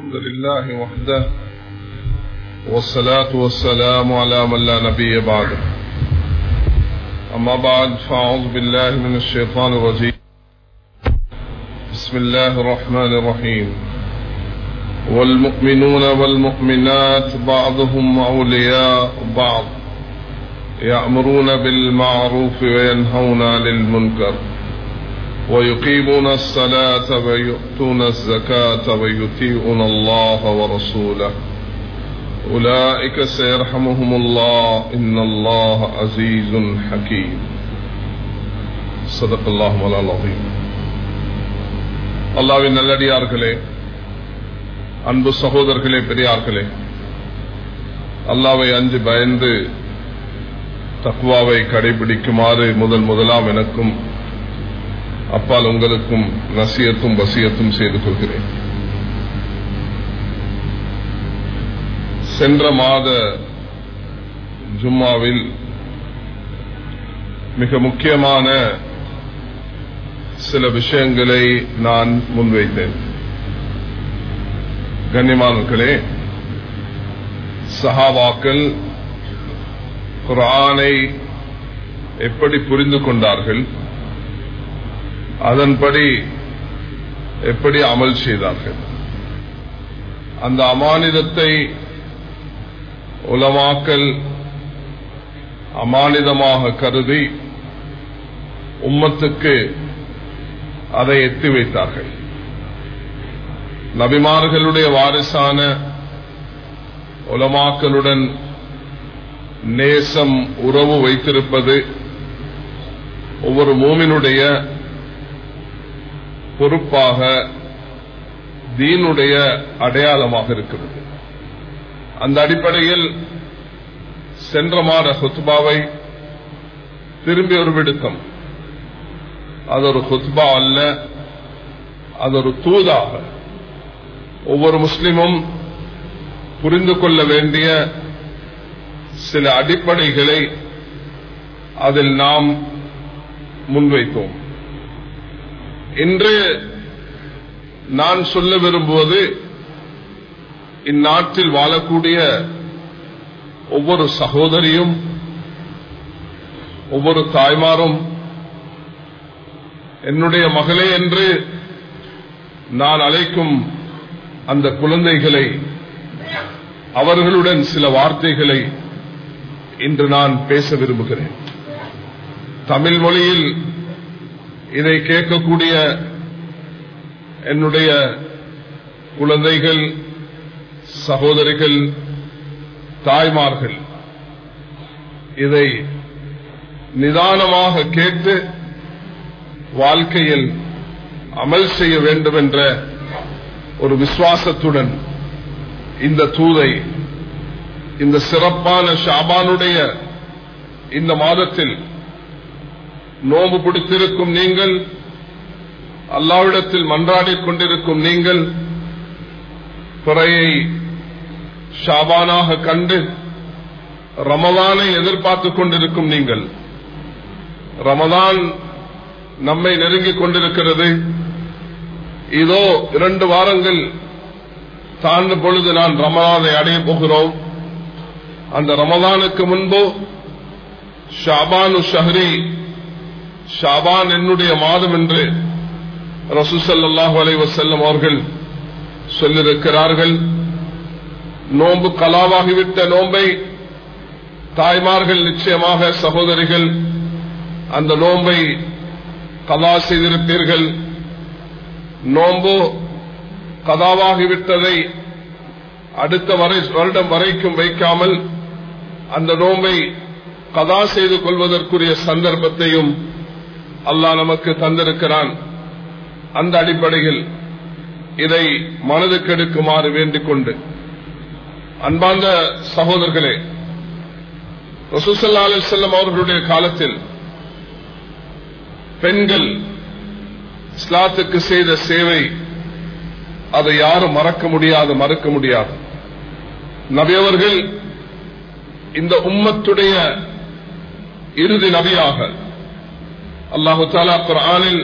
الحمد لله وحده والصلاة والسلام على من لا نبي بعده. أما بعد فأعوذ بالله من الشيطان الرجيم. بسم الله الرحمن الرحيم. والمؤمنون والمؤمنات بعضهم أولياء بعض يأمرون بالمعروف وينهون عن المنكر. ويقيمون الصلاة ويؤتون الزكاة ويطيعون الله ورسوله أولئك سيرحمهم الله إن الله عزيز حكيم صدق الله مولانا العظيم அல்லாவின் நல்லடியார்களே அன்பு சகோதரர்களே பெரியார்களே அல்லாவை அஞ்சு பயந்து தக்குவாவை கடைபிடிக்குமாறு முதல் முதலாம் எனக்கும் அப்பால் உங்களுக்கும் நசியத்தும் வசியத்தும் செய்து கொள்கிறேன். சென்ற மாத ஜும்மாவில் மிக முக்கியமான சில விஷயங்களை நான் முன்வைத்தேன். கண்ணியமானவர்களே சஹாவாக்கள் குரானை எப்படி புரிந்து கொண்டார்கள்? அதன்படி எப்படி அமல் செய்தார்கள்? அந்த அமானிதத்தை உலமாக்கல் அமானிதமாக கருதி உம்மத்துக்கு அதை எத்தி வைத்தார்கள். நபிமார்களுடைய வாரிசான உலமாக்களுடன் நேசம் உறவு வைத்திருப்பது ஒவ்வொரு மூமினுடைய பொறுப்பாக தீனுடைய அடையாளமாக இருக்கிறது. அந்த அடிப்படையில் சென்ற மாத ஹுத்பாவை திரும்பி ஒரு விடுத்தம். அது ஒரு ஹுத்பா அல்ல அது ஒரு தூதாக. ஒவ்வொரு முஸ்லிமும் புரிந்து கொள்ள வேண்டிய சில அடிப்படைகளை அதில் நாம் முன்வைத்தோம். இன்று நான் சொல்ல விரும்புவது இந்நாட்டில் வாழக்கூடிய ஒவ்வொரு சகோதரியும் ஒவ்வொரு தாய்மாரும் என்னுடைய மகளே என்று நான் அழைக்கும் அந்த குழந்தைகளை அவர்களுடன் சில வார்த்தைகளை இன்று நான் பேச விரும்புகிறேன். தமிழ் மொழியில் இதை கேட்கக்கூடிய என்னுடைய குழந்தைகள் சகோதரிகள் தாய்மார்கள் இதை நிதானமாக கேட்டு வாழ்க்கையில் அமல் செய்ய வேண்டும் என்ற ஒரு விசுவாசத்துடன் இந்த தூதை இந்த சிறப்பான ஷாபானுடைய இந்த மாதத்தில் நோம்பு பிடித்திருக்கும் நீங்கள் அல்லாவிடத்தில் மன்றாடிக் கொண்டிருக்கும் நீங்கள் பிறையை ஷாபானாக கண்டு ரமதானை எதிர்பார்த்துக் கொண்டிருக்கும் நீங்கள். ரமதான் நம்மை நெருங்கிக் கொண்டிருக்கிறது. இதோ இரண்டு வாரங்கள் தாழ்ந்த பொழுது நான் ரமதானை அடைய போகிறோம். அந்த ரமதானுக்கு முன்பு ஷாபானு ஷஹரி ஷாபான் என்னுடைய மாதம் என்று ரசூசல்லாஹு அலைவசல்லம் அவர்கள் சொல்லிருக்கிறார்கள் நோன்பு கலாவாகிவிட்ட நோன்பை தாய்மார்கள் நிச்சயமாக சகோதரிகள் அந்த நோன்பை கதா செய்திருப்பீர்கள். நோன்பு கதாவாகிவிட்டதை அடுத்த வரை வருடம் வரைக்கும் வைக்காமல் அந்த நோன்பை கதா செய்து கொள்வதற்குரிய சந்தர்ப்பத்தையும் அல்லாஹ் நமக்கு தந்திருக்கிறான். அந்த அடிப்படையில் இதை மனதுக்கெடுக்குமாறு வேண்டிக் கொண்டு அன்பார்ந்த சகோதரர்களே ரசூசல்லா அலி செல்லம் அவர்களுடைய காலத்தில் பெண்கள் இஸ்லாத்துக்கு செய்த சேவை அதை யாரும் மறக்க முடியாது மறக்க முடியாது. நபியவர்கள் இந்த உம்மத்துடைய இறுதி நபியாக அல்லாஹு தாலா குரானில்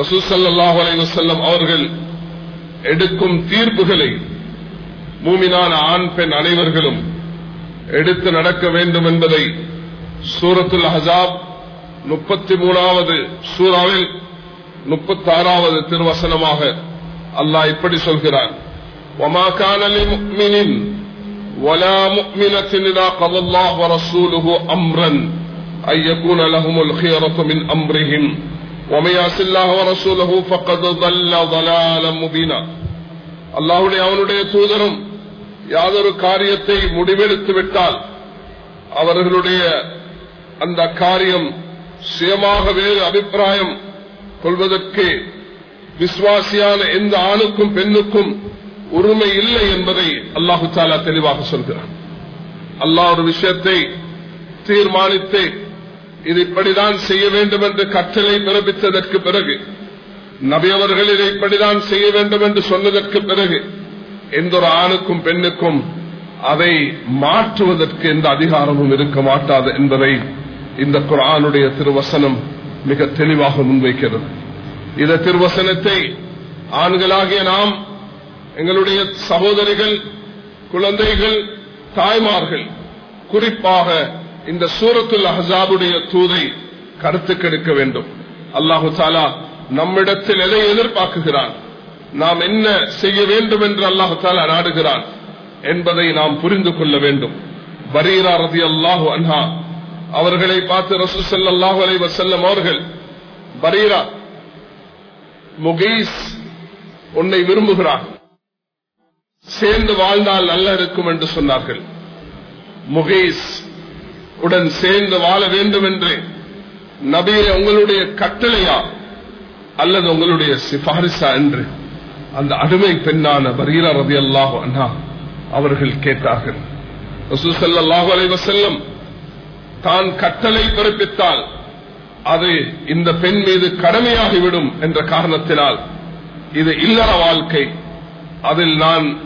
ரசூசல்லாஹு அலைவசல்லம் அவர்கள் எடுக்கும் தீர்ப்புகளை மூமினான ஆண் பெண் அனைவர்களும் எடுத்து நடக்க வேண்டும் என்பதை சூரத்துல் ஹசாப் முப்பத்தி மூணாவது சூறாவில் முப்பத்தி ஆறாவது திருவசனமாக அல்லாஹ் இப்படி சொல்கிறான் وما كان لمؤمن ولا مؤمنة إذا قضى الله ورسوله أمرا أن يكون لهم الخيرة من أمرهم ومن يعص الله ورسوله فقد ضل ضلالا مبينا அல்லாஹுடைய அவனுடைய தூதரும் யாதொரு காரியத்தை முடிவெடுத்து விட்டால் அவர்களுடைய அந்த காரியம் சுயமாக வேறு அபிப்பிராயம் கொள்வதற்கு விசுவாசியான எந்த ஆணுக்கும் பெண்ணுக்கும் உரிமை இல்லை என்பதை அல்லாஹு தாலா தெளிவாக சொல்கிறான் அல்லாஹ் ஒரு விஷயத்தை தீர்மானித்து இது இப்படிதான் செய்ய வேண்டும் என்று கற்றலை பிறப்பித்ததற்கு பிறகு நபியவர்கள் இதை இப்படிதான் செய்ய வேண்டும் என்று சொன்னதற்கு பிறகு எந்த ஒரு ஆணுக்கும் பெண்ணுக்கும் அதை மாற்றுவதற்கு எந்த அதிகாரமும் இருக்க மாட்டாது என்பதை இந்த குரானுடைய திருவசனம் மிக தெளிவாக முன்வைக்கிறது. இந்த திருவசனத்தை ஆண்களாகிய நாம் எங்களுடைய சகோதரிகள் குழந்தைகள் தாய்மார்கள் குறிப்பாக இந்த சூரத்துல் அஹாபுடைய தூதை கருத்து கெடுக்க வேண்டும். அல்லாஹு தாலா நம்மிடத்தில் எதை எதிர்பார்க்குகிறான்? நாம் என்ன செய்ய வேண்டும் என்று அல்லாஹு தாலா நாடுகிறான் என்பதை நாம் புரிந்து கொள்ள வேண்டும். பரீரா ரதி அல்லாஹு அன்ஹா அவர்களை பார்த்து ரசூ சல்லாஹூ அலை வசல்லம் அவர்கள் பரீரா முகீஸ் உன்னை விரும்புகிறான் சேர்ந்து வாழ்ந்தால் நல்ல இருக்கும் என்று சொன்னார்கள். முகேஷ் உடன் சேர்ந்து வாழ வேண்டும் என்று நபியை உங்களுடைய கட்டளையா? அல்லது உங்களுடைய சிபாரிசா என்று? அந்த அடிமை பெண்ணான பரீரா ரதி அல்லாஹு அண்ணா அவர்கள் கேட்டார்கள். ரசூசல்லாஹு அலைவசல்லம் தான் கட்டளை பிறப்பித்தால் அது இந்த பெண் மீது கடமையாகிவிடும் என்ற காரணத்தினால் இது இல்லற வாழ்க்கை. அதில் நான்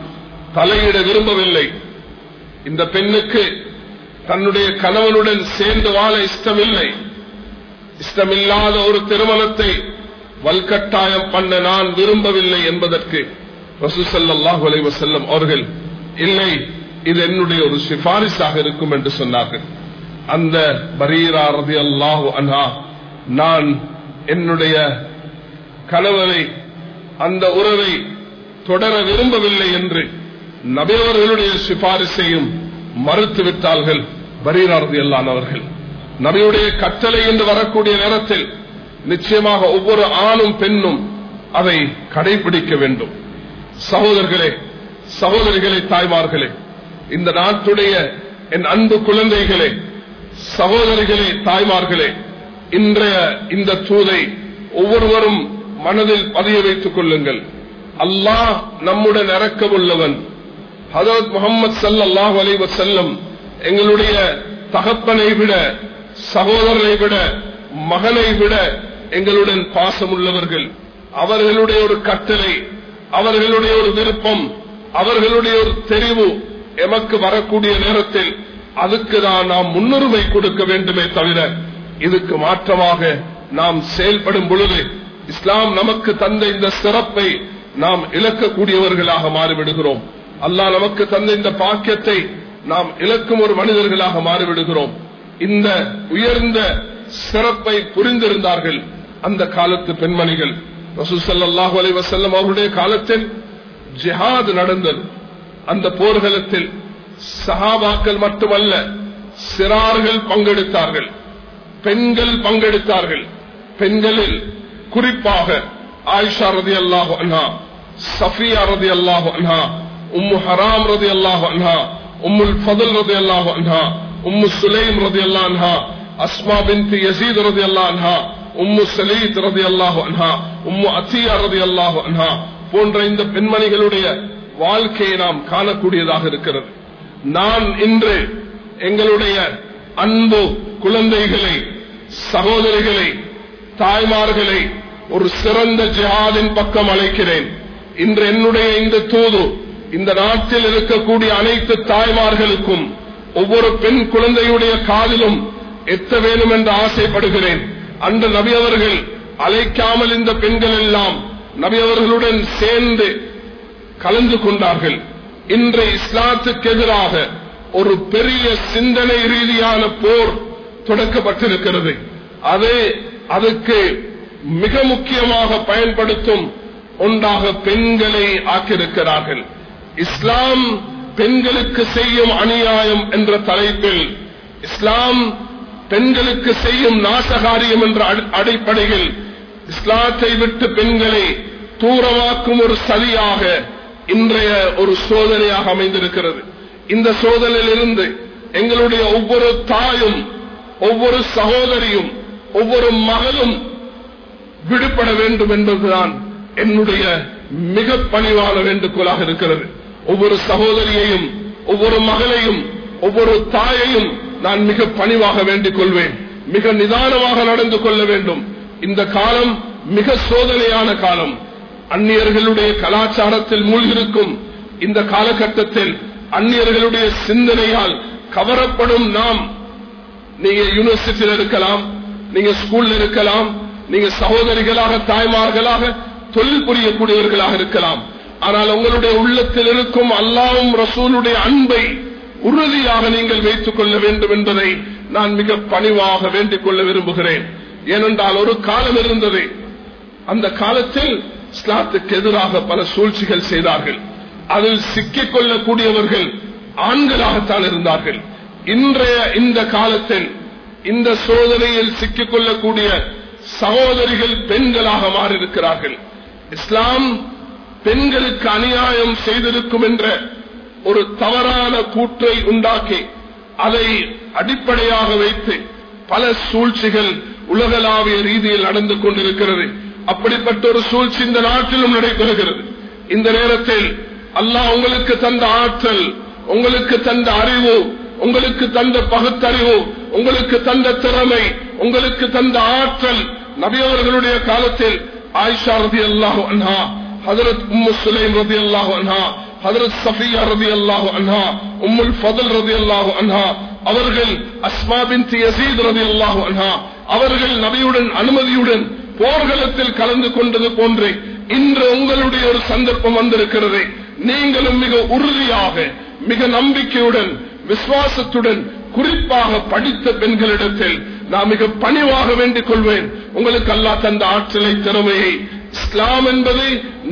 தலையிட விரும்பவில்லை. இந்த பெண்ணுக்கு தன்னுடைய கணவனுடன் சேர்ந்து வாழ இஷ்டமில்லை. இஷ்டமில்லாத ஒரு திருமணத்தை வல்கட்டாயம் பண்ண நான் விரும்பவில்லை என்பதற்கு ரசூசல்லாஹு செல்லும் அவர்கள் இல்லை இது என்னுடைய ஒரு சிபாரிசாக இருக்கும் என்று சொன்னார்கள். அந்த பரீரா ரதி அல்லாஹு அன்ஹா நான் என்னுடைய கணவரை அந்த உறவை தொடர விரும்பவில்லை என்று நபியவர்களுடைய சிபாரிசையும் மறுத்துவிட்டார்கள். எல்லாம் அவர்கள். நபியுடைய கட்டளை என்று வரக்கூடிய நேரத்தில் நிச்சயமாக ஒவ்வொரு ஆணும் பெண்ணும் அதை கடைபிடிக்க வேண்டும். சகோதரர்களே சகோதரிகளே தாய்மார்களே இந்த நாட்டுடைய என் அன்பு குழந்தைகளே சகோதரிகளே தாய்மார்களே இன்றைய இந்த தூதை ஒவ்வொருவரும் மனதில் பதிய வைத்துக் கொள்ளுங்கள். அல்லாஹ் நம்முடன் இறக்க உள்ளவன் ஹதரத் முகமது சல்லாஹ் அலைவ செல்லம் எங்களுடைய தகப்பனை விட சகோதரனை விட மகனை விட எங்களுடன் பாசம் உள்ளவர்கள். அவர்களுடைய ஒரு கட்டளை அவர்களுடைய ஒரு விருப்பம் அவர்களுடைய ஒரு தெரிவு எமக்கு வரக்கூடிய நேரத்தில் அதுக்கு தான் நாம் முன்னுரிமை கொடுக்க வேண்டுமே தவிர இதுக்கு மாற்றமாக நாம் செயல்படும் பொழுது இஸ்லாம் நமக்கு தந்த இந்த சிறப்பை நாம் இழக்கக்கூடியவர்களாக மாறிவிடுகிறோம். அல்லாஹ் நமக்கு தந்த இந்த பாக்கியத்தை நாம் இழக்கும் ஒரு மனிதர்களாக மாறிவிடுகிறோம். இந்த உயர்ந்த சிறப்பை புரிந்திருந்தார்கள் அந்த காலத்து பெண்மணிகள். ரசூசல்லாஹு அலி வசல்லம் அவருடைய காலத்தில் ஜிஹாத் நடந்தது. அந்த போர்களத்தில் சஹாபாக்கள் மட்டுமல்ல சிறார்கள் பங்கெடுத்தார்கள் பெண்கள் பங்கெடுத்தார்கள். பெண்களில் குறிப்பாக ஆயிஷா ரதி அல்லாஹு அன்ஹா சஃபியா ரதி அல்லாஹு அன்ஹா உம்மு ஹராம் ரதி அல்லாஹு அன்ஹா உம்முல் ஃபதல் ரதி அல்லாஹு அன்ஹா உம்மு சுலைம் ரதி அல்லா அன்ஹா அஸ்மா பின்த் யசீத் ரதி அல்லா அன்ஹா உம்மு சலீத் ரதி அல்லாஹு அன்ஹா உம்மு அத்தியா ரதி அல்லாஹு அன்ஹா போன்ற இந்த பெண்மணிகளுடைய வாழ்க்கையை நாம் காணக்கூடியதாக இருக்கிறது. நான் இன்று எங்களுடைய அன்பு குழந்தைகளை சகோதரிகளை தாய்மார்களை ஒரு சிறந்த ஜிஹாதின் பக்கம் அழைக்கிறேன். இன்று என்னுடைய இந்த தூது இந்த நாட்டில் இருக்கக்கூடிய அனைத்து தாய்மார்களுக்கும் ஒவ்வொரு பெண் குழந்தையுடைய காதிலும் எத்த வேணும் என்று ஆசைப்படுகிறேன். அன்று நபி அவர்கள் அழைக்காமல் இந்த பெண்கள் எல்லாம் நபி அவர்களுடன் சேர்ந்து கலந்து கொண்டார்கள். இன்றைய இஸ்லாத்துக்கு எதிராக ஒரு பெரிய சிந்தனை ரீதியான போர் தொடக்கப்பட்டிருக்கிறது. அதே அதுக்கு மிக முக்கியமாக பயன்படுத்தும் ஒன்றாக பெண்களை ஆக்கியிருக்கிறார்கள். இஸ்லாம் பெண்களுக்கு செய்யும் அநியாயம் என்ற தலைப்பில் இஸ்லாம் பெண்களுக்கு செய்யும் நாசகாரியம் என்ற அடிப்படையில் இஸ்லாத்தை விட்டு பெண்களை தூரமாக்கும் ஒரு சதியாக இன்றைய ஒரு சோதனையாக அமைந்திருக்கிறது. இந்த சோதனையிலிருந்து எங்களுடைய ஒவ்வொரு தாயும் ஒவ்வொரு சகோதரியும் ஒவ்வொரு மகளும் விடுபட வேண்டும் என்பதுதான் என்னுடைய மிக பணிவான வேண்டுகோளாக இருக்கிறது. ஒவ்வொரு சகோதரியையும் ஒவ்வொரு மகளையும் ஒவ்வொரு தாயையும் நான் மிக பணிவாக வேண்டிக் கொள்வேன். மிக நிதானமாக நடந்து கொள்ள வேண்டும். இந்த காலம் மிக சோதனையான காலம். அந்நியர்களுடைய கலாச்சாரத்தில் மூழ்கிருக்கும் இந்த காலகட்டத்தில் அந்நியர்களுடைய சிந்தனையால் கவரப்படும் நாம். நீங்க யூனிவர்சிட்டியில் இருக்கலாம் நீங்க ஸ்கூல்ல இருக்கலாம் நீங்க சகோதரிகளாக தாய்மார்களாக தொழில் புரியக்கூடியவர்களாக இருக்கலாம். ஆனால் உங்களுடைய உள்ளத்தில் இருக்கும் அல்லாவும் ரசூலுடைய அன்பை உறுதியாக நீங்கள் வைத்துக் கொள்ள வேண்டும் என்பதை நான் மிக பணிவாக வேண்டிக் கொள்ள விரும்புகிறேன். ஏனென்றால் ஒரு காலம் இருந்தது. அந்த காலத்தில் இஸ்லாத்துக்கு எதிராக பல சூழ்ச்சிகள் செய்தார்கள். அதில் சிக்கிக் கொள்ளக்கூடியவர்கள் ஆண்களாகத்தான் இருந்தார்கள். இன்றைய இந்த காலத்தில் இந்த சோதனையில் சிக்கிக் கொள்ளக்கூடிய சகோதரிகள் பெண்களாக மாறியிருக்கிறார்கள். இஸ்லாம் பெண்களுக்கு அநியாயம் செய்திருக்கும் என்ற ஒரு தவறான கூற்றை உண்டாக்கி அதை அடிப்படையாக வைத்து பல சூழ்ச்சிகள் உலகளாவிய ரீதியில் நடந்து கொண்டிருக்கிறது. அப்படிப்பட்ட ஒரு சூழ்ச்சி இந்த நாட்டிலும் நடைபெறுகிறது. இந்த நேரத்தில் அல்லாஹ் உங்களுக்கு தந்த ஆற்றல் உங்களுக்கு தந்த அறிவு உங்களுக்கு தந்த பகுத்தறிவு உங்களுக்கு தந்த திறமை உங்களுக்கு தந்த ஆற்றல் நபியவர்களுடைய காலத்தில் ஆயிஷா ரதி அல்லாஹு ஹதரத் உம்மு சுலைம் ரதி அல்லாஹு அன்ஹா ஹதரத் சஃபியா ரதி அல்லாஹு அன்ஹா உம்முல் ஃபதல் ரதி அல்லாஹு அன்ஹா அவர்கள் யசீத் ரதி அல்லாஹு அன்ஹா அவர்கள் நபியுடன் அனுமதியுடன் போர்களத்தில் கலந்து கொண்டது போன்று இன்று உங்களுடைய ஒரு சந்தர்ப்பம் வந்திருக்கிறது. நீங்களும் மிக உறுதியாக மிக நம்பிக்கையுடன் விசுவாசத்துடன் குறிப்பாக படித்த பெண்களிடத்தில் நான் மிக பணிவாக வேண்டிக் கொள்வேன். உங்களுக்கு அல்லா தந்த ஆற்றலை திறமையை இஸ்லாம் என்பது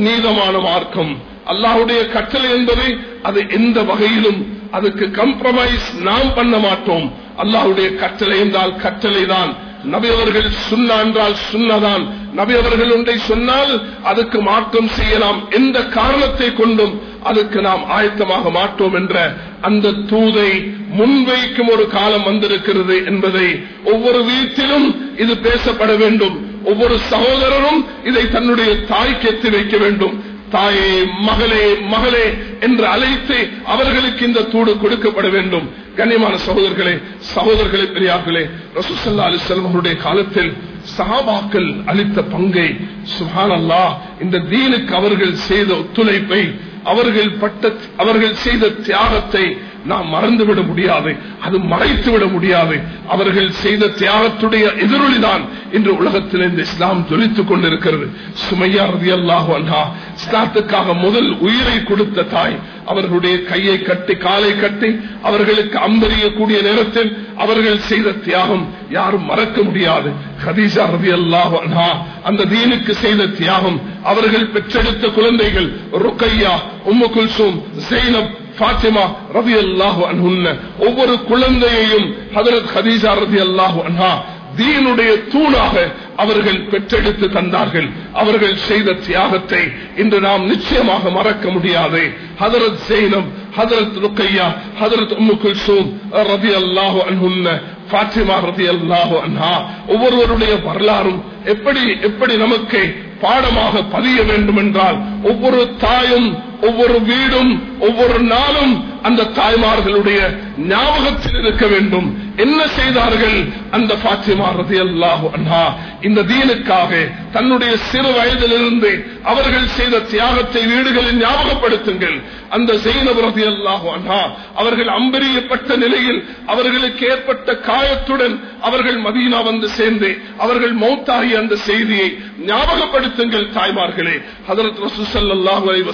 நீதமான மார்க்கம். அல்லாஹுடைய கட்டளை என்பது அது எந்த வகையிலும் அதுக்கு கம்ப்ரமைஸ் நாம் பண்ண மாட்டோம். அல்லாஹுடைய கட்டளை என்றால் கட்டளை தான். நபியவர்கள் சுண்ணா என்றால் சுண்ணதான் நபியவர்கள் ஒன்றை சொன்னால் அதுக்கு மாற்றம் செய்யலாம். எந்த காரணத்தை கொண்டும் அதுக்கு நாம் ஆயத்தமாக மாட்டோம் என்ற அந்த தூதை முன்வைக்கும் ஒரு காலம் வந்திருக்கிறது என்பதை ஒவ்வொரு வீட்டிலும் இது பேசப்பட வேண்டும். ஒவ்வொரு சகோதரரும் இதை தன்னுடைய தாய்க்கு எத்தி வைக்க வேண்டும். தாயே மகளே மகளே என்று அழைத்து அவர்களுக்கு இந்த தூடு கொடுக்கப்பட வேண்டும். கண்ணியமான சகோதரர்களே சகோதரர்களே பெரியார்களே ரசூசல்லா அலி செல்வர்களுடைய காலத்தில் சஹாபாக்கள் அளித்த பங்கை சுஹான் அல்லா இந்த தீனுக்கு அவர்கள் செய்த ஒத்துழைப்பை அவர்கள் பட்ட அவர்கள் செய்த தியாகத்தை நாம் மறந்துவிட முடியாது அது மறைத்து விட முடியாது. அவர்கள் செய்த தியாகத்துடைய எதிரொலிதான் இன்று உலகத்தில் இந்த இஸ்லாம் ஜொலித்துக் கொண்டிருக்கிறது. சுமையா ரதி அல்லாஹு அன்ஹா இஸ்லாத்துக்காக முதல் உயிரை கொடுத்த தாய் அவர்களுடைய கையை கட்டி காலை கட்டி அவர்களுக்கு அம்பெறியக்கூடிய நேரத்தில் அவர்கள் செய்த தியாகம் யாரும் மறக்க முடியாது. ஹதீஜா ரதி அல்லாஹு அந்த தீனுக்கு செய்த தியாகம் அவர்கள் பெற்றெடுத்த குழந்தைகள் ருக்கையா உம்மு குல்சூம் ஜெய்னப் பாத்திமா ரவி அல்லாஹு அன்ஹுன்ன ஒவ்வொரு குழந்தையையும் ஹதரத் ஹதீஜா ரதி அல்லாஹு அன்ஹா தீனுடைய தூணாக அவர்கள் பெற்றெடுத்து தந்தார்கள். அவர்கள் செய்த தியாகத்தை இன்று நாம் நிச்சயமாக மறக்க முடியாது. ஹதரத் சைனம் ஹதரத் ருக்கையா ஹதரத் உம்மு குல்சூம் ரதி அல்லாஹு அன்ஹுன்ன பாத்திமா ரதி அல்லாஹு அன்ஹா ஒவ்வொருவருடைய வரலாறும் எப்படி எப்படி நமக்கு பாடமாக பதிய வேண்டும் என்றால் ஒவ்வொரு தாயும் ஒவ்வொரு வீடும் ஒவ்வொரு நாளும் அந்த தாய்மார்களுடைய ஞாபகத்தில் இருக்க வேண்டும். என்ன செய்தார்கள்? அந்த பாத்திமா அல்லாஹு அண்ணா இந்த தீனுக்காக தன்னுடைய சிறு வயதிலிருந்து அவர்கள் செய்த தியாகத்தை வீடுகளில் ஞாபகப்படுத்துங்கள். அந்த ஜெயினப் ரதி அல்லாஹு அண்ணா அவர்கள் அம்பரியப்பட்ட நிலையில் அவர்களுக்கு ஏற்பட்ட காயத்துடன் அவர்கள் மதீனா வந்து சேர்ந்து அவர்கள் மௌத்தாகி அந்த செய்தியை ஞாபகப்படுத்துங்கள் தாய்மார்களே. ஹதரத் ரசூசல்லாஹு அலைஹி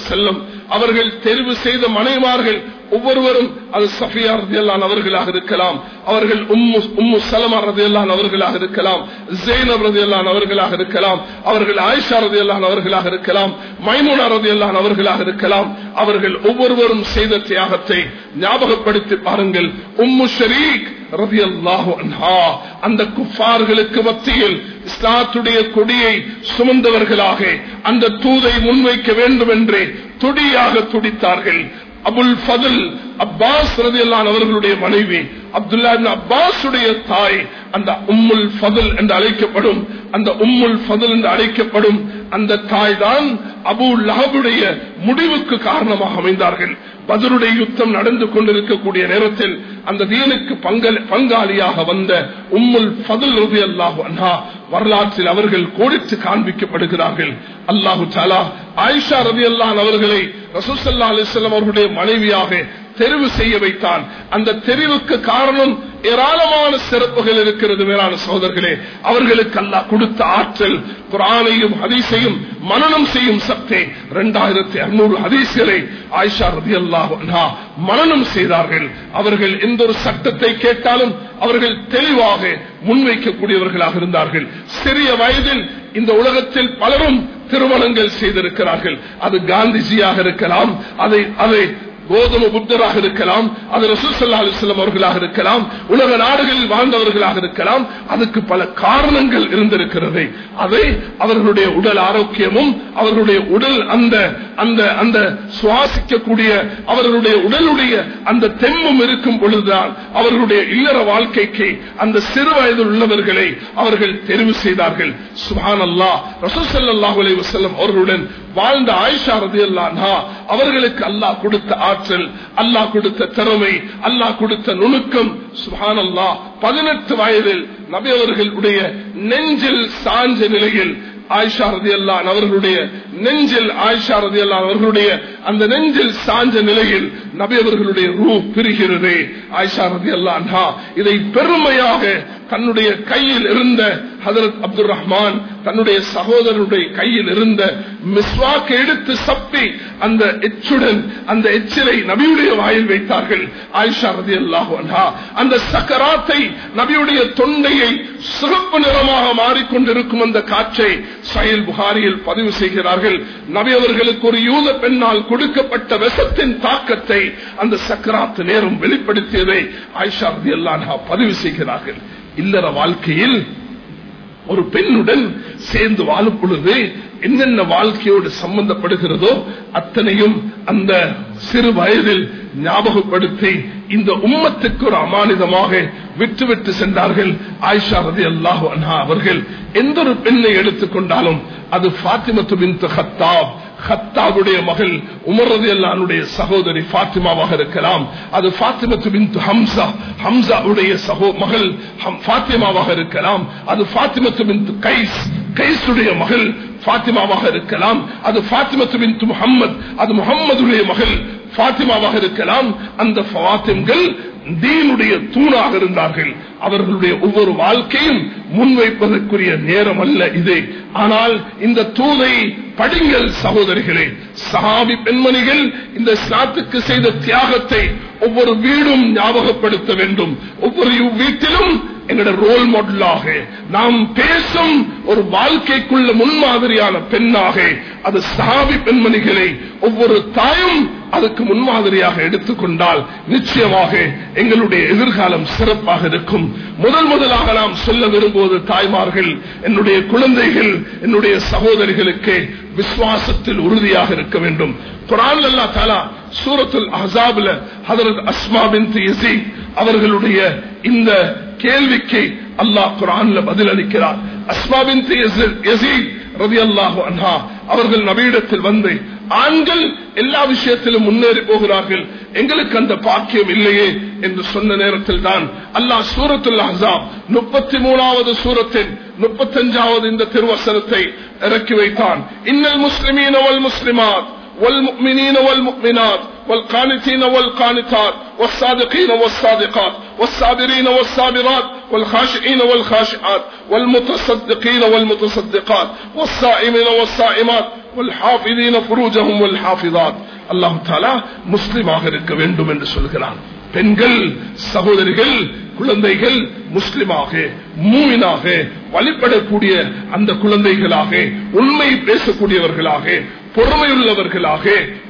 அவர்கள் தெரிவு செய்த மனைவார்கள் ஒவ்வொருவரும் அது சஃபியா ரதியல்லான் அவர்களாக இருக்கலாம். அவர்கள் உம்மு உம்மு சலமா ரதியல்லான் அவர்களாக இருக்கலாம். ஜெயினப் ரதியல்லான் அவர்களாக இருக்கலாம். அவர்கள் ஆயிஷா ரதியல்லான் அவர்களாக இருக்கலாம். மைமுனா ரதியல்லான் அவர்களாக இருக்கலாம். அவர்கள் ஒவ்வொருவரும் செய்த தியாகத்தை ஞாபகப்படுத்தி பாருங்கள். உம்மு ஷரீக் அந்த குஃபார்களுக்கு மத்தியில் இஸ்லாத்துடைய கொடியை சுமந்தவர்களாக அந்த தூதை முன்வைக்க வேண்டும் என்று துடியாக துடித்தார்கள். அபுல் ஃபதுல் அப்பாஸ் ரதியல்லான் அவர்களுடைய மனைவி அப்துல்லா அப்பாஸுடைய தாய் அந்த உம்முல் ஃபதுல் என்று அழைக்கப்படும் அந்த உம்முல் ஃபதுல் என்று அழைக்கப்படும் அந்த தாய் தான் அபு லஹபுடைய முடிவுக்கு காரணமாக அமைந்தார்கள். பதிலுடைய யுத்தம் நடந்து கொண்டிருக்கக்கூடிய நேரத்தில் அந்த தீனுக்கு பங்காளியாக வந்த உம்முல் ஃபதுல் ரவி அல்லாஹு அண்ணா வரலாற்றில் அவர்கள் கோடித்து காண்பிக்கப்படுகிறார்கள். அல்லாஹு சாலா ஆயிஷா ரவி அல்லான் அவர்களை ரசூசல்லா அலிஸ்லாம் அவர்களுடைய மனைவியாக தெரிவு செய்ய வைத்தான். அந்த தெரிவுக்கு காரணம் ஏராளமான சிறப்புகள் இருக்கிறது மேலான சோதர்களே அவர்களுக்கு அல்லா கொடுத்த ஆற்றல் குரானையும் ஹதீஸையும் மனநம் செய்யும் சக்தி. இரண்டாயிரத்தி அறுநூறு ஹதீஸ்களை ஆயிஷா ரதி அல்லாஹா மனநம் செய்தார்கள். அவர்கள் எந்த ஒரு சட்டத்தை கேட்டாலும் அவர்கள் தெளிவாக முன்வைக்கக்கூடியவர்களாக இருந்தார்கள். சிறிய வயதில் இந்த உலகத்தில் பலரும் திருமணங்கள் செய்திருக்கிறார்கள். அது காந்திஜியாக இருக்கலாம். அதை அதை கோதம புத்தராக இருக்கலாம் அது ரசூசல்லா அலிஸ்லாம் அவர்களாக இருக்கலாம் உலக நாடுகளில் வாழ்ந்தவர்களாக இருக்கலாம் அதுக்கு பல காரணங்கள் இருந்திருக்கிறது. அதை அவர்களுடைய உடல் ஆரோக்கியமும் அவர்களுடைய உடல் அந்த அந்த அந்த சுவாசிக்கக்கூடிய அவர்களுடைய உடலுடைய அந்த தெம்மும் இருக்கும் பொழுதுதான் அவர்களுடைய இல்லற வாழ்க்கைக்கு அந்த சிறு வயதில் உள்ளவர்களை அவர்கள் தெரிவு செய்தார்கள். சுஹான் அல்லா ரசூசல்லாஹ் அலி வசல்லம் அவர்களுடன் வாழ்ந்த ஆயிஷா ரதி அல்லா அவர்களுக்கு அல்லாஹ் கொடுத்த ஆற்றல் அல்லாஹ் கொடுத்த திறமை அல்லாஹ் கொடுத்த நுணுக்கம். சுஹான் அல்லா பதினெட்டு வயதில் நபி அவர்களுடைய நெஞ்சில் சாஞ்ச நிலையில் ஆயிஷா ரதி அல்லான் அவர்களுடைய நெஞ்சில் ஆயிஷா ரதி அல்லான் அவர்களுடைய அந்த நெஞ்சில் சாஞ்ச நிலையில் நபி அவர்களுடைய ரூ பிரிகிறது. ஆயிஷா ரதி அல்லான் இதை பெருமையாக தன்னுடைய கையில் இருந்த ஹதரத் அப்துல் ரஹ்மான் தன்னுடைய சகோதரனுடைய கையில் இருந்த மிஸ்வாக்கு எடுத்து சப்பி அந்த எச்சுடன் அந்த எச்சிலை நபியுடைய வாயில் வைத்தார்கள். ஆயிஷா ரதி அல்லாஹா அந்த சக்கராத்தை நபியுடைய தொண்டையை சிறப்பு நிறமாக மாறிக்கொண்டிருக்கும் அந்த காற்றை சயல் புகாரியில் பதிவு செய்கிறார்கள். நபி அவர்களுக்கு ஒரு யூத பெண்ணால் கொடுக்கப்பட்ட விஷத்தின் தாக்கத்தை அந்த சக்கராத்து நேரம் வெளிப்படுத்தியதை ஆயிஷா ரதி அல்லாஹா பதிவு செய்கிறார்கள். இல்லற வாழ்க்கையில் ஒரு பெண்ணுடன் சேர்ந்து வாழும் பொழுது என்னென்ன வாழ்க்கையோடு சம்பந்தப்படுகிறதோ அத்தனையும் அந்த சிறு வயதில் ஞாபகப்படுத்தி இந்த உம்மத்துக்கு ஒரு அமானிதமாக விட்டு விட்டு சென்றார்கள் ஆயிஷா ரதி அல்லாஹு அன்ஹா அவர்கள். எந்த ஒரு பெண்ணை எடுத்துக்கொண்டாலும் அது பாத்திமத்து பின் ஹத்தாப். ஹத்தாவுடைய மகள் உமரது அல்லானுடைய சகோதரி பாத்திமாவாக இருக்கலாம். அது பாத்திமத்து பின் ஹம்சா. ஹம்சாவுடைய சகோ மகள் பாத்திமாவாக இருக்கலாம். அது பாத்திமத்து பின் கைஸ். கைசுடைய மகள் பாத்திமாவாக இருக்கலாம். அது பாத்திமத்து பின் முகம்மது அது முகம்மதுடைய மகள். பாத்திமாவாக இருக்கலாம் அந்த பாத்திம்கள் தீனுடைய தூணாக இருந்தார்கள். அவர்களுடைய ஒவ்வொரு வாழ்க்கையும் முன்வைப்பதற்குரிய நேரம் அல்ல இது. ஆனால் இந்த தூதை படிங்கள் சகோதரிகளே சஹாபி பெண்மணிகள் இந்த ஸ்நாத்துக்கு செய்த தியாகத்தை ஒவ்வொரு வீடும் ஞாபகப்படுத்த வேண்டும். ஒவ்வொரு வீட்டிலும் எங்களோட ரோல் மாடலாக நாம் பேசும் ஒரு வாழ்க்கைக்குள்ள முன்மாதிரியான பெண்ணாக அது சாவி பெண்மணிகளை ஒவ்வொரு தாயும் அதுக்கு முன்மாதிரியாக எடுத்துக்கொண்டால் நிச்சயமாக எங்களுடைய எதிர்காலம் சிறப்பாக இருக்கும். முதல் முதலாக நாம் சொல்ல விரும்புவது தாய்மார்கள் என்னுடைய குழந்தைகள் என்னுடைய சகோதரிகளுக்கு விசுவாசத்தில் உறுதியாக இருக்க வேண்டும். குரான் அல்லா தாலா சூரத்துல் அஹாப்ல ஹதரத் அஸ்மா பின் அவர்களுடைய இந்த கேள்விக்கு அல்லாஹ் குரான்ல பதில் அளிக்கிறார் அஸ்மா பின் ரவி அல்லாஹு அன்ஹா அவர்கள் நபியிடத்தில் வந்து ஆண்கள் எல்லா விஷயத்திலும் முன்னேறி போகிறார்கள். எங்களுக்கு அந்த பாக்கியம் இல்லையே என்று சொன்ன நேரத்தில் தான் அல்லாஹ் சூரத்துல் அஹாப் முப்பத்தி மூணாவது சூரத்தின் முப்பத்தஞ்சாவது இந்த திருவசனத்தை இறக்கி வைத்தான். இன்னல் முஸ்லிமீன் அவள் முஸ்லிமாத் ஒல் முக்மினீன் அவள் முக்மினாத். والقانتين والقانتات، والصادقين والصادقات، والصابرين والصابرات، والخاشعين والخاشعات، والمتصدقين والمتصدقات، والصائمين والصائمات، والحافظين فروجهم والحافظات. அல்லாஹு தாலா முஸ்லீமாக இருக்க வேண்டும் என்று சொல்கிறான். பெண்கள்، சகோதரிகள்، குழந்தைகள் முஸ்லிமாக மூவினாக வழிபடக்கூடிய அந்த குழந்தைகளாக، உண்மை பேசக்கூடியவர்களாக பொறுமையுள்ளவர்களாக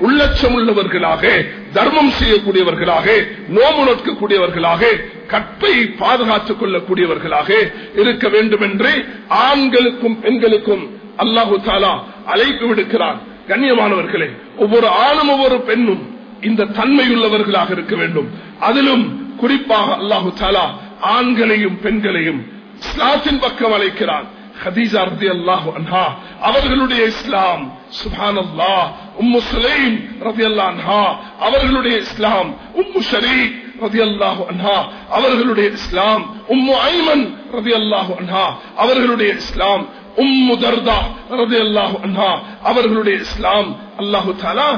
உள்ளச்சம் உள்ளவர்களாக தர்மம் செய்யக்கூடியவர்களாக நோம்பு நோக்கக்கூடியவர்களாக கற்பை பாதுகாத்துக் கொள்ளக்கூடியவர்களாக இருக்க வேண்டும் என்று ஆண்களுக்கும் பெண்களுக்கும் அல்லாஹு தாலா அழைப்பு விடுக்கிறான். கண்ணியமானவர்களே ஒவ்வொரு ஆணும் ஒவ்வொரு பெண்ணும் இந்த தன்மையுள்ளவர்களாக இருக்க வேண்டும். அதிலும் குறிப்பாக அல்லாஹு தாலா ஆண்களையும் பெண்களையும் இஸ்லாத்தின் பக்கம் அழைக்கிறான். ஹதீஜா ரதி அல்லாஹு அன்ஹா அவர்களுடைய இஸ்லாம் சுபான் அல்லா உம்மு சுலைம் ரதி அல்லா அன்ஹா அவர்களுடைய இஸ்லாம் உம்மு ஷரீக் ரதி அல்லாஹு அன்ஹா அவர்களுடைய இஸ்லாம் உம்மு ஐமன் ரதி அல்லாஹு அன்ஹா அவர்களுடைய இஸ்லாம் உம்மு தர்தா ரதி அல்லாஹு அன்ஹா அவர்களுடைய இஸ்லாம் அல்லாஹு தாலா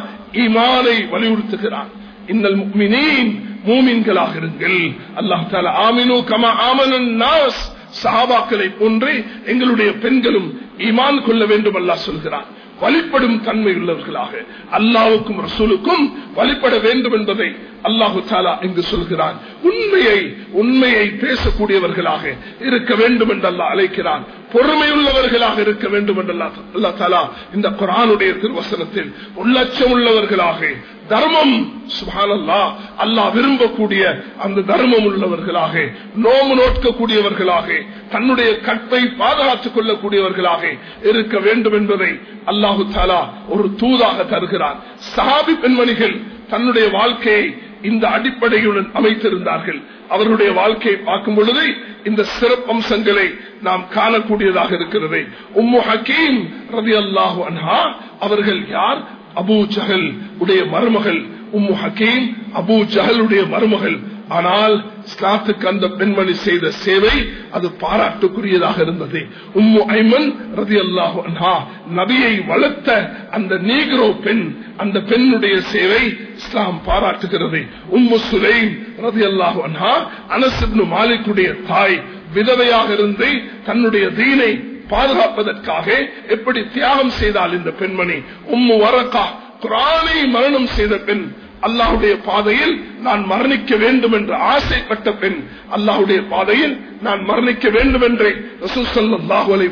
ஈமானை வலியுறுத்துகிறான் இன்னல் முக்மினீன் மூமின்களாக இருங்கள் அல்லாஹ் தாலா ஆமினு கமா ஆமனன் நாஸ் சஹாபாக்களை போன்றே எங்களுடைய பெண்களும் ஈமான் கொள்ள வேண்டும் அல்லா சொல்கிறான். வழிபடும் தன்மை உள்ளவர்களாக அல்லாவுக்கும் ரசூலுக்கும் வழிபட வேண்டும் என்பதை அல்லாஹு தாலா இங்கு சொல்கிறான். உண்மையை உண்மையை பேசக்கூடியவர்களாக இருக்க வேண்டும் என்று அல்லாஹ் அழைக்கிறான். பொறுமையுள்ளவர்களாக இருக்க வேண்டும் என்று அல்லா தாலா இந்த குரானுடைய திருவசனத்தில் உள்ளச்சம் உள்ளவர்களாக தர்மம் சுபானல்லா. அல்லாஹ் விரும்பக்கூடிய அந்த தர்மம் உள்ளவர்களாக நோம்பு நோக்கக்கூடியவர்களாக தன்னுடைய கற்பை பாதுகாத்துக் கொள்ளக்கூடியவர்களாக இருக்க வேண்டும் என்பதை அல்லாஹு தாலா ஒரு தூதாக தருகிறார். சஹாபி பெண்மணிகள் தன்னுடைய வாழ்க்கையை இந்த அடிப்படையுடன் அமைத்திருந்தார்கள். அவருடைய வாழ்க்கையை பார்க்கும் பொழுது இந்த சிறப்பம்சங்களை நாம் காணக்கூடியதாக இருக்கிறது. உம்மு ஹக்கீம் ரவி அல்லாஹு அன்ஹா அவர்கள் யார்? அபு ஜஹல் உடைய மருமகள் உம்மு ஹக்கீம் அபு ஜஹலுடைய மருமகள். ஆனால் இஸ்லாத்துக்கு அந்த பெண்மணி செய்த சேவை அது பாராட்டுக்குரியதாக இருந்தது. உம்மு ஐமன் ரதி அல்லாஹு அன்ஹா நபியை வளர்த்த அந்த நீக்ரோ பெண் அந்த பெண்ணுடைய சேவை இஸ்லாம் பாராட்டுகிறது. உம்மு சுலைம் ரதி அல்லாஹு அன்ஹா அனசிப்னு மாலிக்குடைய தாய் விதவையாக இருந்து தன்னுடைய தீனை பாதுகாப்பதற்காக எப்படி தியாகம் செய்தால் இந்த பெண்மணி? உம்மு வரக்கா. குரானை மரணம் செய்த பெண். அல்லாஹுடைய பாதையில் நான் மரணிக்க வேண்டும் என்று ஆசைப்பட்ட பெண். அல்லாஹுடைய பாதையில் நான் மரணிக்க வேண்டும் என்றே ரசூசல்லாஹு அலை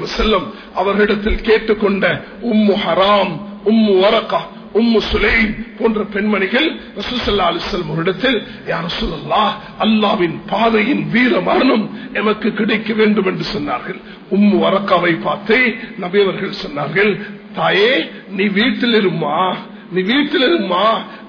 அவர்களிடத்தில் கேட்டுக்கொண்ட உம்மு ஹராம் உம்மு வரக்கா. உம்மு சுலைம் போன்ற பெண்மணிகள் ரசூசல்லா அலிசல்லம் ஒரு இடத்தில் யார் சொல்லல்லா அல்லாவின் பாதையின் வீர மரணம் எமக்கு கிடைக்க வேண்டும் என்று சொன்னார்கள். உம்மு வரக்காவை பார்த்தே நபியவர்கள் சொன்னார்கள் தாயே நீ வீட்டில் இருமா நீ வீட்டில் இருமா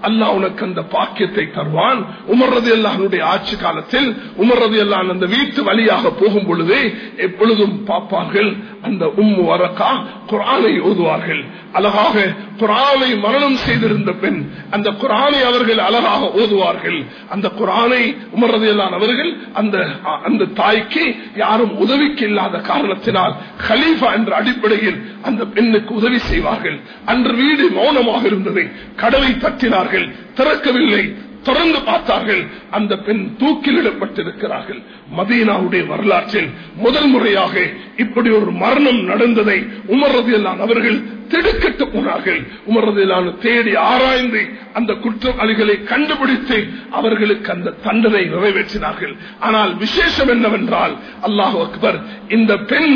அல்லாஹ் உனக்கு அந்த பாக்கியத்தை தருவான். உமர்றது எல்லாருடைய ஆட்சி காலத்தில் உமர்றது எல்லாம் அந்த வீட்டு வழியாக போகும் பொழுது எப்பொழுதும் பார்ப்பார்கள். அந்த உம்மு வரக்கா குரானை ஓதுவார்கள். அழகாக குரானை மரணம் செய்திருந்த பெண் அந்த குரானை அவர்கள் அழகாக ஓதுவார்கள். அந்த குரானை உமர்றது எல்லாம் அவர்கள் அந்த அந்த தாய்க்கு யாரும் உதவிக்கு இல்லாத காரணத்தினால் ஹலீஃபா என்ற அடிப்படையில் அந்த பெண்ணுக்கு உதவி செய்வார்கள். அன்று வீடு மௌனமாக இருந்தது. கடவை தட்டினார்கள். பார்த்தார்கள். திறக்கவில்லை. தொடர்ந்து பார்த்தார்கள். அந்த பெண் தூக்கிலிடப்பட்டிருக்கிறார்கள் மதீனாவுடைய வரலாற்றில் முதல் முறையாக இப்படி ஒரு மரணம் நடந்ததை உமர்றதியெல்லாம் அவர்கள் திடுக்கிட்டு போனார்கள். உமர்றதியெல்லாம் தேடி ஆராய்ந்து அந்த குற்றவாளிகளை கண்டுபிடித்து அவர்களுக்கு அந்த தண்டனை நிறைவேற்றினார்கள். ஆனால் விசேஷம் என்னவென்றால் அல்லாஹு அக்பர் இந்த பெண்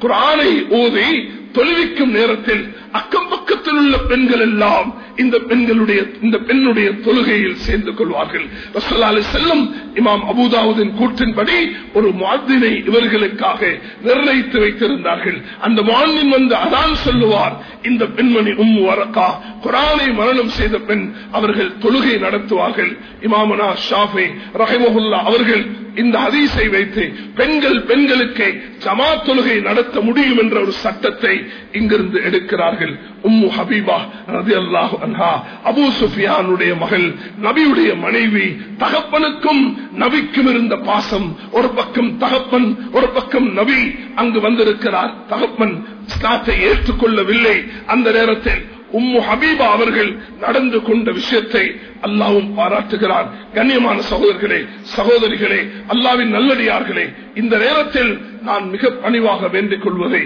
குரானை ஓதி தொழுவிக்கும் நேரத்தில் அக்கம் பக்கத்தில் உள்ள பெண்கள் எல்லாம் இந்த பெண்களுடைய இந்த பெண்ணுடைய தொழுகையில் சேர்ந்து கொள்வார்கள். ரசல்லாலி செல்லும் இமாம் அபுதாவுதின் கூற்றின்படி ஒரு மாதினை இவர்களுக்காக நிர்ணயித்து வைத்திருந்தார்கள். அந்த மாநின் வந்து அதான் சொல்லுவார். இந்த பெண்மணி உம் வரக்கா குரானை மரணம் செய்த பெண் அவர்கள் தொழுகை நடத்துவார்கள். இமாமனா ஷாஃபே ரஹிமஹுல்லா அவர்கள் இந்த அதிசை வைத்து பெண்கள் பெண்களுக்கு ஜமா தொழுகை நடத்த முடியும் என்ற ஒரு சட்டத்தை இங்கிருந்து எடுக்கிறார்கள். உம்மு ஹபீபா ரதி அல்லாஹு அன்ஹா அபு சுஃபியானுடைய மகள் நபியுடைய மனைவி தகப்பனுக்கும் நபிக்கும் இருந்த பாசம். ஒரு பக்கம் தகப்பன் ஒரு பக்கம் நபி. அங்கு வந்திருக்கிறார் தகப்பன். இஸ்லாத்தை ஏற்றுக்கொள்ளவில்லை. அந்த நேரத்தில் உம்மு ஹபீபா அவர்கள் நடந்து கொண்ட விஷயத்தை அல்லாவும் பாராட்டுகிறார் கண்ணியமான சகோதரர்களே சகோதரிகளே அல்லாவின் நல்லடியார்களே இந்த நேரத்தில் நான் மிக பணிவாக வேண்டிக் கொள்வதை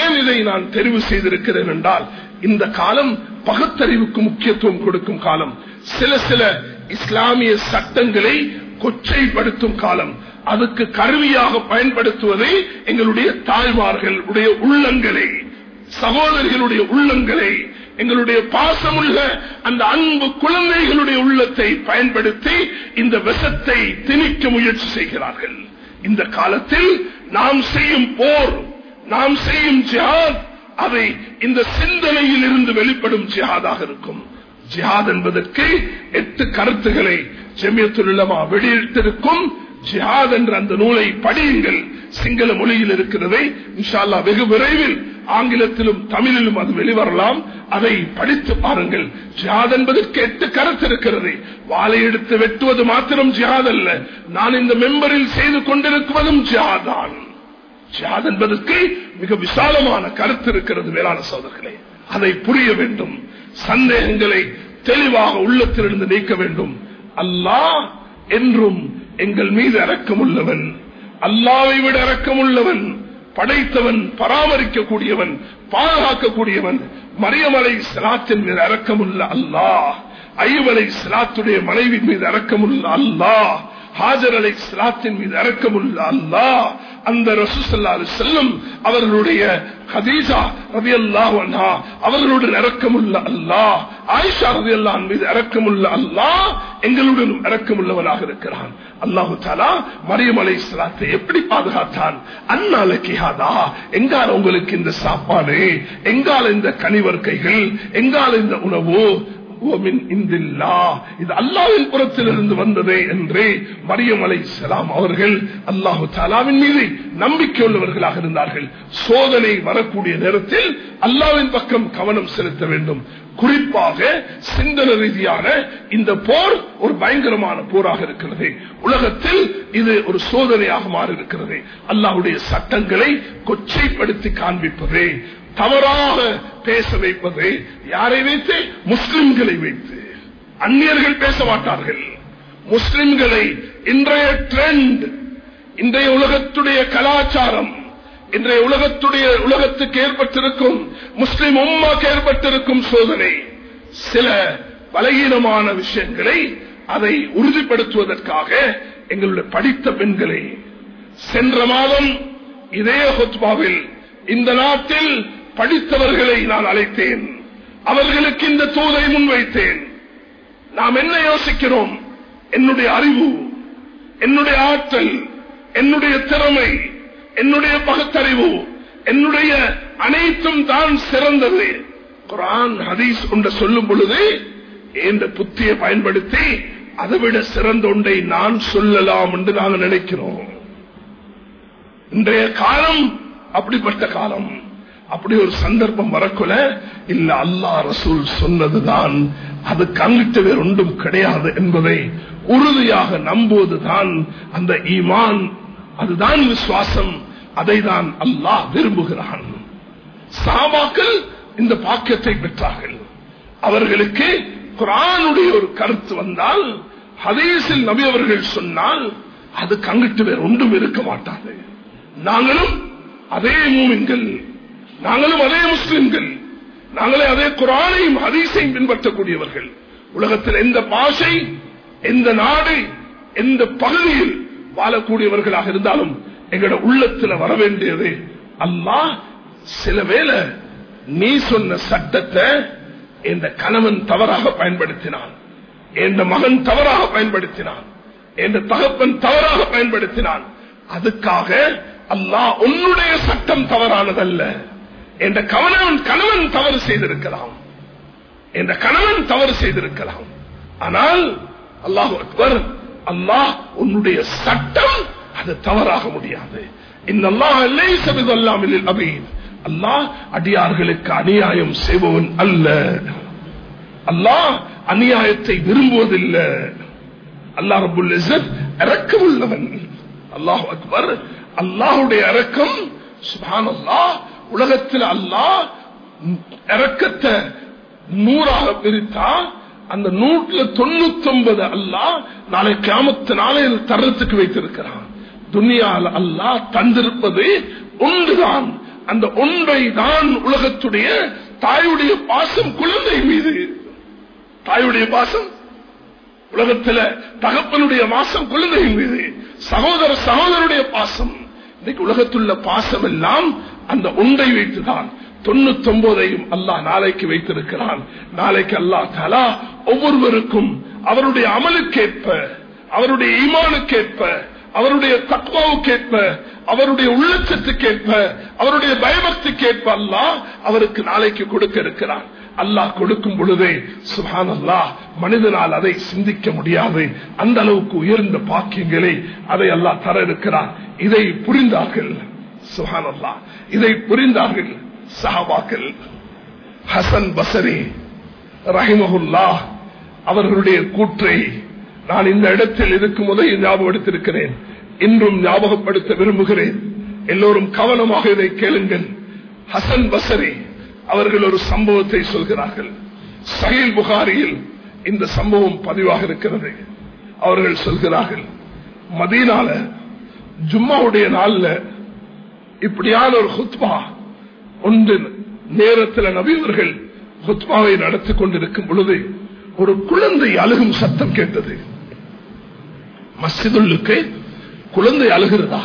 ஏன் இதை நான் தெரிவு செய்திருக்கிறேன் என்றால் இந்த காலம் பகுத்தறிவுக்கு முக்கியத்துவம் கொடுக்கும் காலம். சில சில இஸ்லாமிய சட்டங்களை கொச்சைப்படுத்தும் காலம். அதுக்கு கருவியாக பயன்படுத்துவதை எங்களுடைய தாய்மார்கள் உடைய உள்ளங்களை சகோதரிகளுடைய உள்ளங்களை எங்களுடைய பாசமுள்ள அந்த அன்பு குழந்தைகளுடைய உள்ளத்தை பயன்படுத்தி இந்த விஷத்தை திணிக்க முயற்சி செய்கிறார்கள். இந்த காலத்தில் நாம் செய்யும் போர் நாம் செய்யும் ஜிஹாத் அவை இந்த சிந்தனையில் இருந்து வெளிப்படும் ஜிஹாதாக இருக்கும். ஜிஹாத் என்பதற்கு எட்டு கருத்துக்களை ஜெமியத்துலமா வெளியிட்டிருக்கும். ஜிஹாத் என்ற அந்த நூலை படியுங்கள். சிங்கள மொழியில் இருக்கிறதை இன்ஷால்லா வெகு விரைவில் ஆங்கிலத்திலும் தமிழிலும் அது வெளிவரலாம். அதை படித்து பாருங்கள். ஜியாத் என்பதற்கு எட்டு கருத்து இருக்கிறது. வாழை எடுத்து வெட்டுவது மாத்திரம் ஜியாத் அல்ல. நான் இந்த மெம்பரில் செய்து கொண்டிருக்குவதும் ஜியாதான் ஜியாத் என்பதற்கு மிக விசாலமான கருத்து இருக்கிறது வேளாண் சோதர்களே அதை புரிய வேண்டும். சந்தேகங்களை தெளிவாக உள்ளத்திலிருந்து நீக்க வேண்டும். அல்லாஹ் என்றும் எங்கள் மீது இரக்கமுள்ளவன். அல்லாவை விட இரக்கமுள்ளவன் படைத்தவன் பராமரிக்கக்கூடியவன் பாதுகாக்கக்கூடியவன். மரியமலை சிலாத்தின் மீது அறக்கமுள்ள அல்லாஹ். ஐவலை சிலாத்துடைய மனைவி மீது அறக்கமுள்ள அல்லாஹ். ஹாஜர் அலை சிலாத்தின் மீது அறக்கமுள்ள அல்லாஹ். அந்த ரசூசல்லாறு செல்லும் அவர்களுடைய ஹதீஜா ரவி அல்லாஹ் அவர்களுடன் இறக்கமுள்ள அல்லாஹ் ஆயிஷா ரவி அல்லாஹ் மீது இறக்கமுள்ள அல்லாஹ் எங்களுடன் இறக்கமுள்ளவனாக இருக்கிறான். அல்லாஹு தாலா மரியம் அலை சலாத்தை எப்படி பாதுகாத்தான்? அந்நாள கிஹாதா எங்கால உங்களுக்கு இந்த சாப்பாடு எங்கால இந்த கனிவர்க்கைகள் எங்கால இந்த உணவு இது அல்லாவின் புறத்திலிருந்து வந்தது என்று மரியம் அலை சலாம் அவர்கள் அல்லாஹு தாலாவின் மீது நம்பிக்கை உள்ளவர்களாக இருந்தார்கள். சோதனை வரக்கூடிய நேரத்தில் அல்லாவின் பக்கம் கவனம் செலுத்த வேண்டும். குறிப்பாக சிந்தன ரீதியான இந்த போர் ஒரு பயங்கரமான போராக இருக்கிறது. உலகத்தில் இது ஒரு சோதனையாக மாறி இருக்கிறது அல்லாஹுடைய சட்டங்களை கொச்சைப்படுத்தி காண்பிப்பது தவறாக பேச வைப்பது யாரை வைத்து? முஸ்லிம்களை வைத்து. அந்நியர்கள் பேச மாட்டார்கள். முஸ்லிம்களை இன்றைய ட்ரெண்ட் இன்றைய உலகத்துடைய கலாச்சாரம் இன்றைய உலகத்துடைய உலகத்துக்கு ஏற்பட்டிருக்கும் முஸ்லிம் உம்மாக்கு ஏற்பட்டிருக்கும் சோதனை சில பலகீனமான விஷயங்களை அதை உறுதிப்படுத்துவதற்காக எங்களுடைய படித்த பெண்களை சென்ற மாதம் இதே ஹொத்பாவில் இந்த நாட்டில் படித்தவர்களை நான் அழைத்தேன். அவர்களுக்கு இந்த தூதை முன்வைத்தேன் நாம் என்ன யோசிக்கிறோம்? என்னுடைய அறிவு என்னுடைய ஆற்றல் என்னுடைய திறமை என்னுடைய பகுத்தறிவு என்னுடைய அனைத்தும் தான் சிறந்தது. குரான் ஹதீஸ் ஒன்று சொல்லும் பொழுது இந்த புத்தியை பயன்படுத்தி அதைவிட சிறந்த ஒன்றை நான் சொல்லலாம் என்று நாங்கள் நினைக்கிறோம். இன்றைய காலம் அப்படிப்பட்ட காலம். அப்படி ஒரு சந்தர்ப்பம் வரக்குல இல்ல அல்லா ரசூல் சொன்னதுதான். அது கண்ணிட்டு வேறு ஒன்றும் கிடையாது என்பதை உறுதியாக நம்புவதுதான் அந்த ஈமான். அதுதான் விசுவாசம். அதை தான் அல்லாஹ் விரும்புகிறான். சாபாக்கள் இந்த பாக்கியத்தை பெற்றார்கள். அவர்களுக்கு குரானுடைய ஒரு கருத்து வந்தால் ஹதீஸில் நபி அவர்கள் சொன்னால் அது கங்கிட்டு வேறு ஒன்றும் இருக்க மாட்டாது. நாங்களும் அதே மூமின்கள் நாங்களும் அதே முஸ்லிம்கள். நாங்களே அதே குரானையும் ஹதீஸையும் பின்பற்றக்கூடியவர்கள். உலகத்தில் எந்த பாஷை எந்த நாடு எந்த பகுதியில் வாழக்கூடியவர்களாக இருந்தாலும் எங்களோட உள்ளத்தில் வர வேண்டியது அல்லாஹ். சில வேலை நீ சொன்ன சட்டத்தை எந்த கணவன் தவறாக பயன்படுத்தினான். எந்த மகன் தவறாக பயன்படுத்தினான். எந்த தகப்பன் தவறாக பயன்படுத்தினான். அதுக்காக அல்லாஹ் உன்னுடைய சட்டம் தவறானதல்ல. என்ற கவனம் கணவன் தவறு செய்திருக்கலாம். என்ற கணவன் தவறு செய்திருக்கலாம். ஆனால் அல்லாஹ் அக்பர் அல்லாஹ் உன்னுடைய சட்டம் அது தவறாக முடியாது. அல்லாஹ் அடியார்களுக்கு அநியாயம் செய்பவன் அல்ல. அல்லாஹ் அநியாயத்தை விரும்புவதில்லை. அல்லாஹ் ரபுல் இறக்கம் உள்ளவன். அல்லாஹ் அக்பர் அல்லாஹுடைய இறக்கம் சுபான் அல்லாஹ் உலகத்தில் அல்லா இறக்கத்தை நூறாக பிரித்தா அந்த நூற்றுல தொண்ணூத்தி ஒன்பது அல்லா நாளை கிராமத்து நாளையில் தரத்துக்கு வைத்திருக்கிறான். துனியால் அல்லா தந்திருப்பது ஒன்றுதான். அந்த ஒன்றை தான் உலகத்துடைய தாயுடைய பாசம் குழந்தை மீது. தாயுடைய பாசம்? உலகத்துல தகப்பனுடைய மாசம் குழந்தையின் மீது. சகோதர சகோதரனுடைய பாசம். இன்னைக்கு உலகத்துள்ள பாசம் எல்லாம் அந்த உண்டை வைத்துதான் தொண்ணூத்தி ஒன்பதையும் அல்லாஹ் நாளைக்கு வைத்திருக்கிறான். நாளைக்கு அல்லாஹ் தலா ஒவ்வொருவருக்கும் அவருடைய அமலுக்கேற்ப அவருடைய ஈமானுக்கேற்ப அவருடைய தத்வாவுக்கேற்ப அவருடைய உள்ளச்சத்துக்கேற்ப அவருடைய பயபக்திக்கேற்ப அல்லாஹ் அவருக்கு நாளைக்கு கொடுக்க இருக்கிறான். அல்லாஹ் கொடுக்கும் பொழுதே சுஹான் அல்லாஹ் மனிதனால் அதை சிந்திக்க முடியாது. அந்த அளவுக்கு உயர்ந்த பாக்கியங்களை அதை அல்லாஹ் தர இருக்கிறான். இதை புரிந்தார்கள். சுபான் அல்லாஹ் இதை புரிந்தார்கள் சஹாபாக்கள். ஹசன் பசரி ரஹிமஹுல்லா அவர்களுடைய கூற்றை நான் இந்த இடத்தில் இருக்கும் போதே ஞாபகப்படுத்திருக்கிறேன் இன்றும் ஞாபகப்படுத்த விரும்புகிறேன். எல்லோரும் கவனமாக இதை கேளுங்கள். ஹசன் பசரி அவர்கள் ஒரு சம்பவத்தை சொல்கிறார்கள். சகில் புகாரியில் இந்த சம்பவம் பதிவாக இருக்கிறது. அவர்கள் சொல்கிறார்கள் மதீனால ஜும்மாவுடைய நாள்ல இப்படியான ஒரு ஹுத்மா ஒன்று நேரத்தில் நபியவர்கள் ஹுத்மாவை நடத்தி கொண்டிருக்கும் பொழுது ஒரு குழந்தை அழுகும் சத்தம் கேட்டது. மசிதுள்ளுக்கு குழந்தை அழுகிறதா?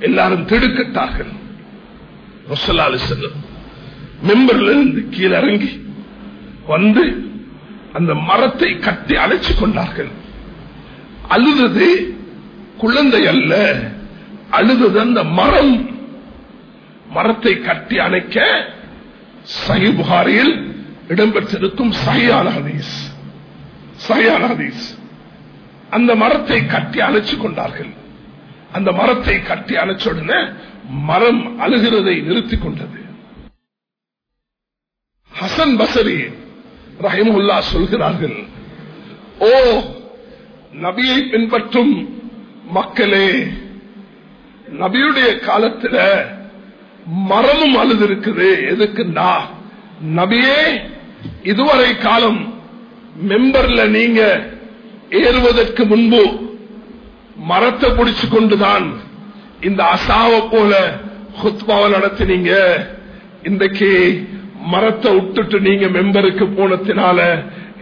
எல்லாரும் திடுக்கிட்டார்கள். ரசலாலு செல்லும் மெம்பர்ல இருந்து கீழே இறங்கி வந்து அந்த மரத்தை கட்டி அழைச்சு கொண்டார்கள். அழுதது குழந்தை அல்ல அழுதது அந்த மரம் மரத்தை கட்டி அணைக்க சஹி புகாரியில் இடம்பெற்றிருக்கும் சஹியான ஹதீஸ். சஹியான ஹதீஸ். அந்த மரத்தை கட்டி அணைச்சு கொண்டார்கள். அந்த மரத்தை கட்டி அணைச்ச உடனே மரம் அழுகிறதை நிறுத்திக் கொண்டது. ஹசன் பசரி ரஹிமுல்லா சொல்கிறார்கள் ஓ நபியை பின்பற்றும் மக்களே நபியுடைய காலத்தில் மரமும் அழுது இருக்குது எதுக்குன்னா நபியே இதுவரை காலம் மெம்பர்ல நீங்க ஏறுவதற்கு முன்பு மரத்தை பிடிச்சு கொண்டுதான் இந்த அசாவை போல ஹுத்பாவை நடத்தினீங்க. இன்றைக்கு மரத்தை விட்டுட்டு நீங்க மெம்பருக்கு போனதுனால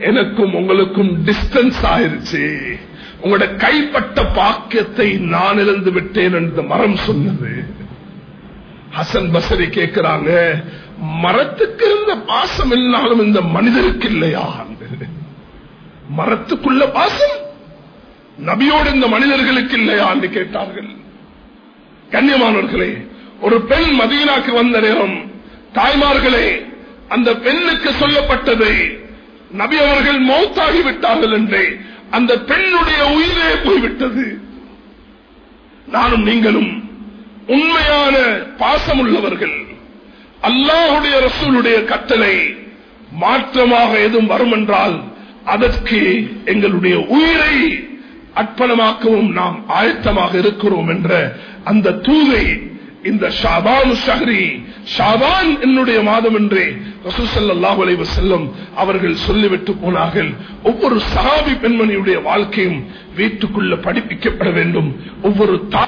எனக்கும் உங்களுக்கும் டிஸ்டன்ஸ் ஆயிருச்சு. உங்களோட கைப்பட்ட பாக்கியத்தை நான் இழந்து விட்டேன் என்று மரம் சொன்னது. ஹசன் பசரி கேட்கிறாங்க மரத்துக்கு இருந்த பாசம் இல்லாலும் இந்த மனிதருக்கு இல்லையா மரத்துக்குள்ள பாசம்? நபியோடு இந்த மனிதர்களுக்கு இல்லையா என்று கேட்டார்கள். கண்ணியமானவர்களே ஒரு பெண் மதீனாக்கு வந்த நேரம் தாய்மார்களே அந்த பெண்ணுக்கு சொல்லப்பட்டது நபி அவர்கள் மௌத்தாகி விட்டார்கள் என்று அந்த பெண்ணுடைய உயிரே போய்விட்டது. நானும் நீங்களும் உண்மையான பாசம் உள்ளவர்கள் அல்லாஹுடைய ரசூலுடைய கட்டளை மாற்றமாக எதுவும் வரும் என்றால் அதற்கு எங்களுடைய உயிரை அர்ப்பணமாக்கவும் நாம் ஆயத்தமாக இருக்கிறோம் என்ற அந்த தூவை இந்த ஷாபான் ஷஹரி. ஷாபான் என்னுடைய மாதம் என்றே ரசூசல்லாஹ் அலைவ செல்லும் அவர்கள் சொல்லிவிட்டு போனார்கள். ஒவ்வொரு சகாபி பெண்மணியுடைய வாழ்க்கையும் வீட்டுக்குள்ள படிப்பிக்கப்பட வேண்டும். ஒவ்வொரு